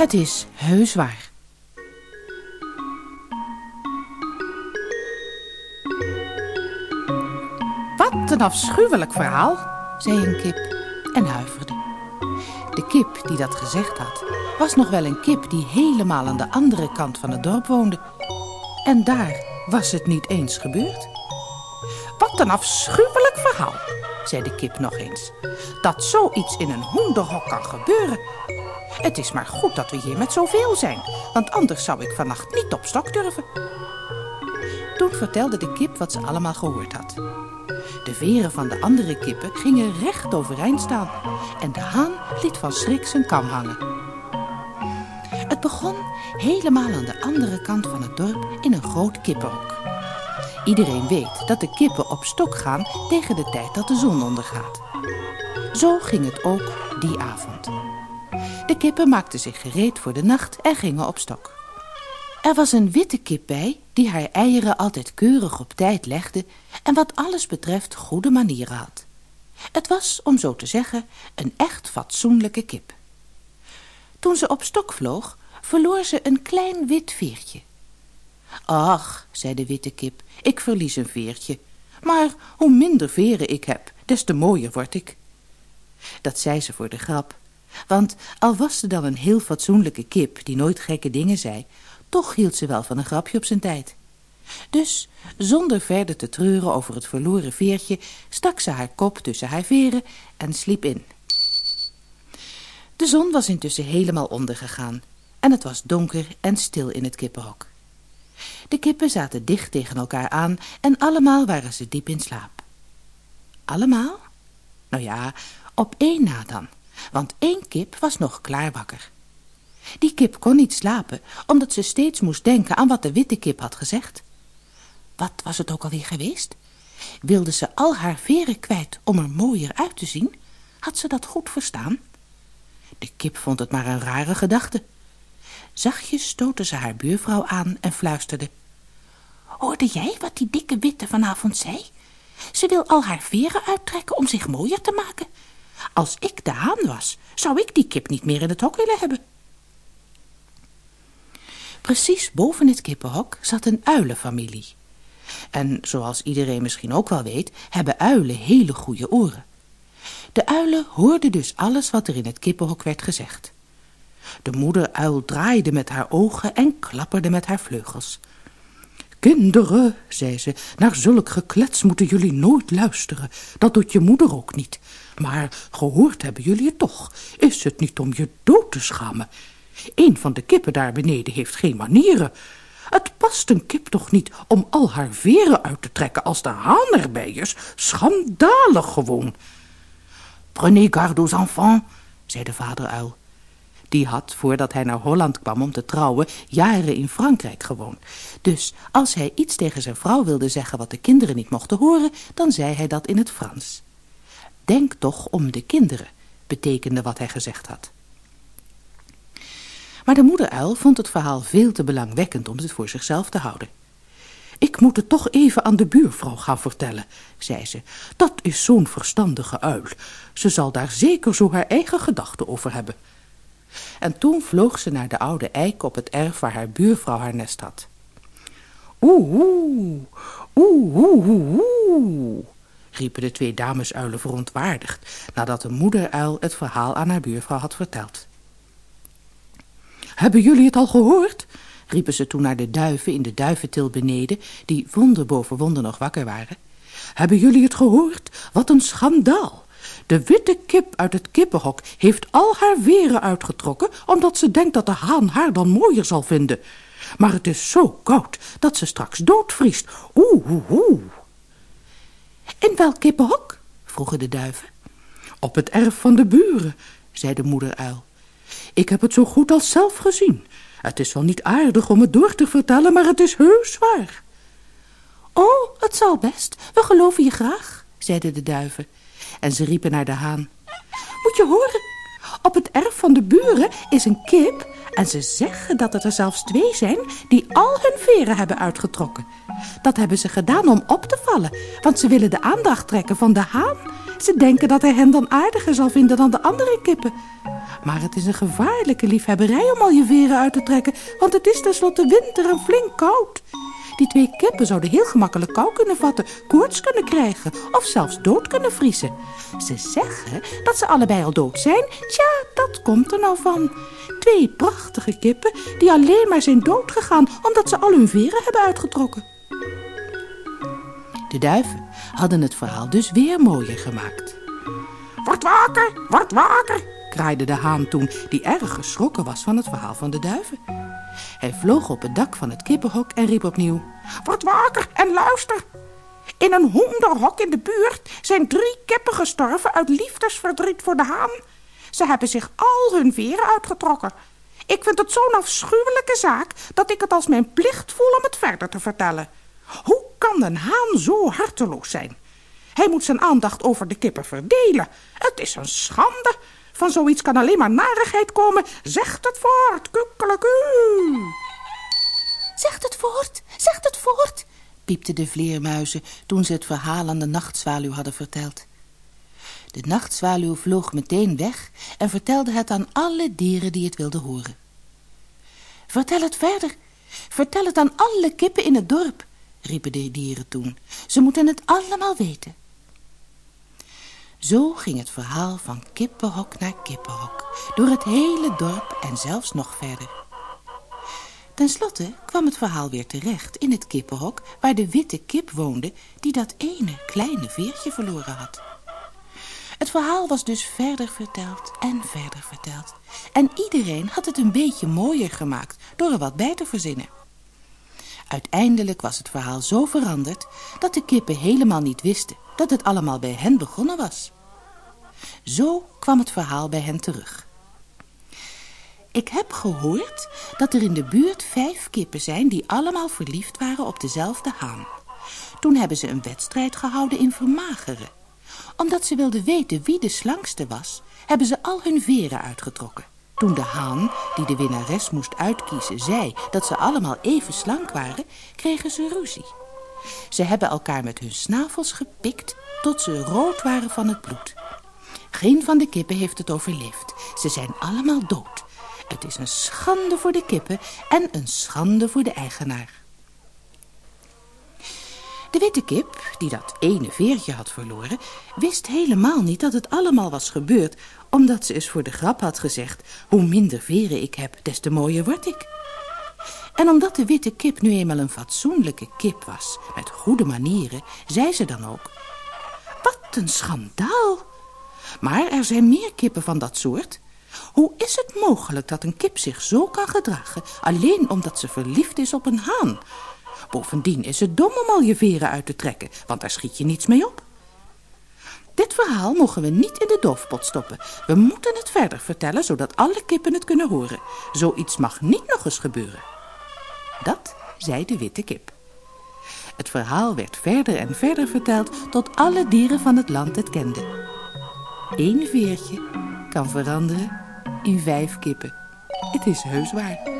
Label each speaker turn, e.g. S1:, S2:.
S1: Het is heus waar. Wat een afschuwelijk verhaal, zei een kip en huiverde. De kip die dat gezegd had, was nog wel een kip die helemaal aan de andere kant van het dorp woonde. En daar was het niet eens gebeurd. Wat een afschuwelijk verhaal, zei de kip nog eens. Dat zoiets in een hoenderhok kan gebeuren. Het is maar goed dat we hier met zoveel zijn, want anders zou ik vannacht niet op stok durven. Toen vertelde de kip wat ze allemaal gehoord had. De veren van de andere kippen gingen recht overeind staan en de haan liet van schrik zijn kam hangen. Het begon helemaal aan de andere kant van het dorp in een groot kippenhok. Iedereen weet dat de kippen op stok gaan tegen de tijd dat de zon ondergaat. Zo ging het ook die avond. Kippen maakten zich gereed voor de nacht en gingen op stok. Er was een witte kip bij die haar eieren altijd keurig op tijd legde en wat alles betreft goede manieren had. Het was, om zo te zeggen, een echt fatsoenlijke kip. Toen ze op stok vloog, verloor ze een klein wit veertje. Ach, zei de witte kip, ik verlies een veertje. Maar hoe minder veren ik heb, des te mooier word ik. Dat zei ze voor de grap. Want al was ze dan een heel fatsoenlijke kip die nooit gekke dingen zei, toch hield ze wel van een grapje op zijn tijd. Dus, zonder verder te treuren over het verloren veertje, stak ze haar kop tussen haar veren en sliep in. De zon was intussen helemaal ondergegaan en het was donker en stil in het kippenhok. De kippen zaten dicht tegen elkaar aan en allemaal waren ze diep in slaap. Allemaal? Nou ja, op één na dan, want één kip was nog klaar wakker. Die kip kon niet slapen, omdat ze steeds moest denken aan wat de witte kip had gezegd. Wat was het ook alweer geweest? Wilde ze al haar veren kwijt om er mooier uit te zien? Had ze dat goed verstaan? De kip vond het maar een rare gedachte. Zachtjes stootte ze haar buurvrouw aan en fluisterde. Hoorde jij wat die dikke witte vanavond zei? Ze wil al haar veren uittrekken om zich mooier te maken. Als ik de haan was, zou ik die kip niet meer in het hok willen hebben. Precies boven het kippenhok zat een uilenfamilie. En zoals iedereen misschien ook wel weet, hebben uilen hele goede oren. De uilen hoorden dus alles wat er in het kippenhok werd gezegd. De moederuil draaide met haar ogen en klapperde met haar vleugels. Kinderen, zei ze, naar zulk geklets moeten jullie nooit luisteren. Dat doet je moeder ook niet. Maar gehoord hebben jullie het toch. Is het niet om je dood te schamen? Een van de kippen daar beneden heeft geen manieren. Het past een kip toch niet om al haar veren uit te trekken als de haan erbij is. Schandalig gewoon. Prenez garde aux enfants, zei de vaderuil. Die had, voordat hij naar Holland kwam om te trouwen, jaren in Frankrijk gewoond. Dus als hij iets tegen zijn vrouw wilde zeggen wat de kinderen niet mochten horen, dan zei hij dat in het Frans. Denk toch om de kinderen, betekende wat hij gezegd had. Maar de moederuil vond het verhaal veel te belangwekkend om het voor zichzelf te houden. Ik moet het toch even aan de buurvrouw gaan vertellen, zei ze. Dat is zo'n verstandige uil. Ze zal daar zeker zo haar eigen gedachten over hebben. En toen vloog ze naar de oude eik op het erf waar haar buurvrouw haar nest had. Oeh, oeh, oeh, riepen de twee damesuilen verontwaardigd, nadat de moederuil het verhaal aan haar buurvrouw had verteld. Hebben jullie het al gehoord? riepen ze toen naar de duiven in de duiventil beneden, die wonder boven wonder nog wakker waren. Hebben jullie het gehoord? Wat een schandaal! De witte kip uit het kippenhok heeft al haar veren uitgetrokken, omdat ze denkt dat de haan haar dan mooier zal vinden. Maar het is zo koud dat ze straks doodvriest. Oeh, oeh, oeh. In welk kippenhok? vroegen de duiven. Op het erf van de buren, zei de moederuil. Ik heb het zo goed als zelf gezien. Het is wel niet aardig om het door te vertellen, maar het is heus waar. Oh, het zal best. We geloven je graag, zeiden de duiven. En ze riepen naar de haan. Moet je horen, op het erf van de buren is een kip En ze zeggen dat het er zelfs twee zijn die al hun veren hebben uitgetrokken. Dat hebben ze gedaan om op te vallen, want ze willen de aandacht trekken van de haan. Ze denken dat hij hen dan aardiger zal vinden dan de andere kippen. Maar het is een gevaarlijke liefhebberij om al je veren uit te trekken, want het is tenslotte winter en flink koud. Die twee kippen zouden heel gemakkelijk kou kunnen vatten, koorts kunnen krijgen of zelfs dood kunnen vriezen. Ze zeggen dat ze allebei al dood zijn. Tja, dat komt er nou van. Twee prachtige kippen die alleen maar zijn doodgegaan omdat ze al hun veren hebben uitgetrokken. De duiven hadden het verhaal dus weer mooier gemaakt. Word waker, word waker, kraaide de haan toen, die erg geschrokken was van het verhaal van de duiven. Hij vloog op het dak van het kippenhok en riep opnieuw... Word waker en luister. In een hoenderhok in de buurt zijn drie kippen gestorven uit liefdesverdriet voor de haan. Ze hebben zich al hun veren uitgetrokken. Ik vind het zo'n afschuwelijke zaak dat ik het als mijn plicht voel om het verder te vertellen. Hoe kan een haan zo harteloos zijn? Hij moet zijn aandacht over de kippen verdelen. Het is een schande. Van zoiets kan alleen maar narigheid komen. Zegt het voort, kukkeleku.
S2: Zegt het voort, zegt het voort, piepten de vleermuizen toen ze het verhaal aan de nachtzwaluw hadden verteld. De nachtzwaluw vloog meteen weg en vertelde het aan alle dieren die het wilden horen. Vertel het verder, vertel het aan alle kippen in het dorp, riepen de dieren toen. Ze moeten het allemaal weten. Zo ging het verhaal van kippenhok naar kippenhok, door het hele dorp en zelfs nog verder. Ten slotte kwam het verhaal weer terecht in het kippenhok waar de witte kip woonde die dat ene kleine veertje verloren had. Het verhaal was dus verder verteld en verder verteld. En iedereen had het een beetje mooier gemaakt door er wat bij te verzinnen. Uiteindelijk was het verhaal zo veranderd dat de kippen helemaal niet wisten dat het allemaal bij hen begonnen was. Zo kwam het verhaal bij hen terug. Ik heb gehoord dat er in de buurt vijf kippen zijn die allemaal verliefd waren op dezelfde haan. Toen hebben ze een wedstrijd gehouden in vermageren. Omdat ze wilden weten wie de slankste was, hebben ze al hun veren uitgetrokken. Toen de haan, die de winnares moest uitkiezen, zei dat ze allemaal even slank waren, kregen ze ruzie. Ze hebben elkaar met hun snavels gepikt tot ze rood waren van het bloed. Geen van de kippen heeft het overleefd. Ze zijn allemaal dood. Het is een schande voor de kippen en een schande voor de eigenaar. De witte kip, die dat ene veertje had verloren, wist helemaal niet dat het allemaal was gebeurd, omdat ze eens voor de grap had gezegd, hoe minder veren ik heb, des te mooier word ik. En omdat de witte kip nu eenmaal een fatsoenlijke kip was, met goede manieren, zei ze dan ook, wat een schandaal! Maar er zijn meer kippen van dat soort. Hoe is het mogelijk dat een kip zich zo kan gedragen... alleen omdat ze verliefd is op een haan? Bovendien is het dom om al je veren uit te trekken... want daar schiet je niets mee op. Dit verhaal mogen we niet in de doofpot stoppen. We moeten het verder vertellen, zodat alle kippen het kunnen horen. Zoiets mag niet nog eens gebeuren. Dat zei de witte kip. Het verhaal werd verder en verder verteld tot alle dieren van het land het kenden. Eén veertje kan veranderen in vijf kippen. Het is heus waar.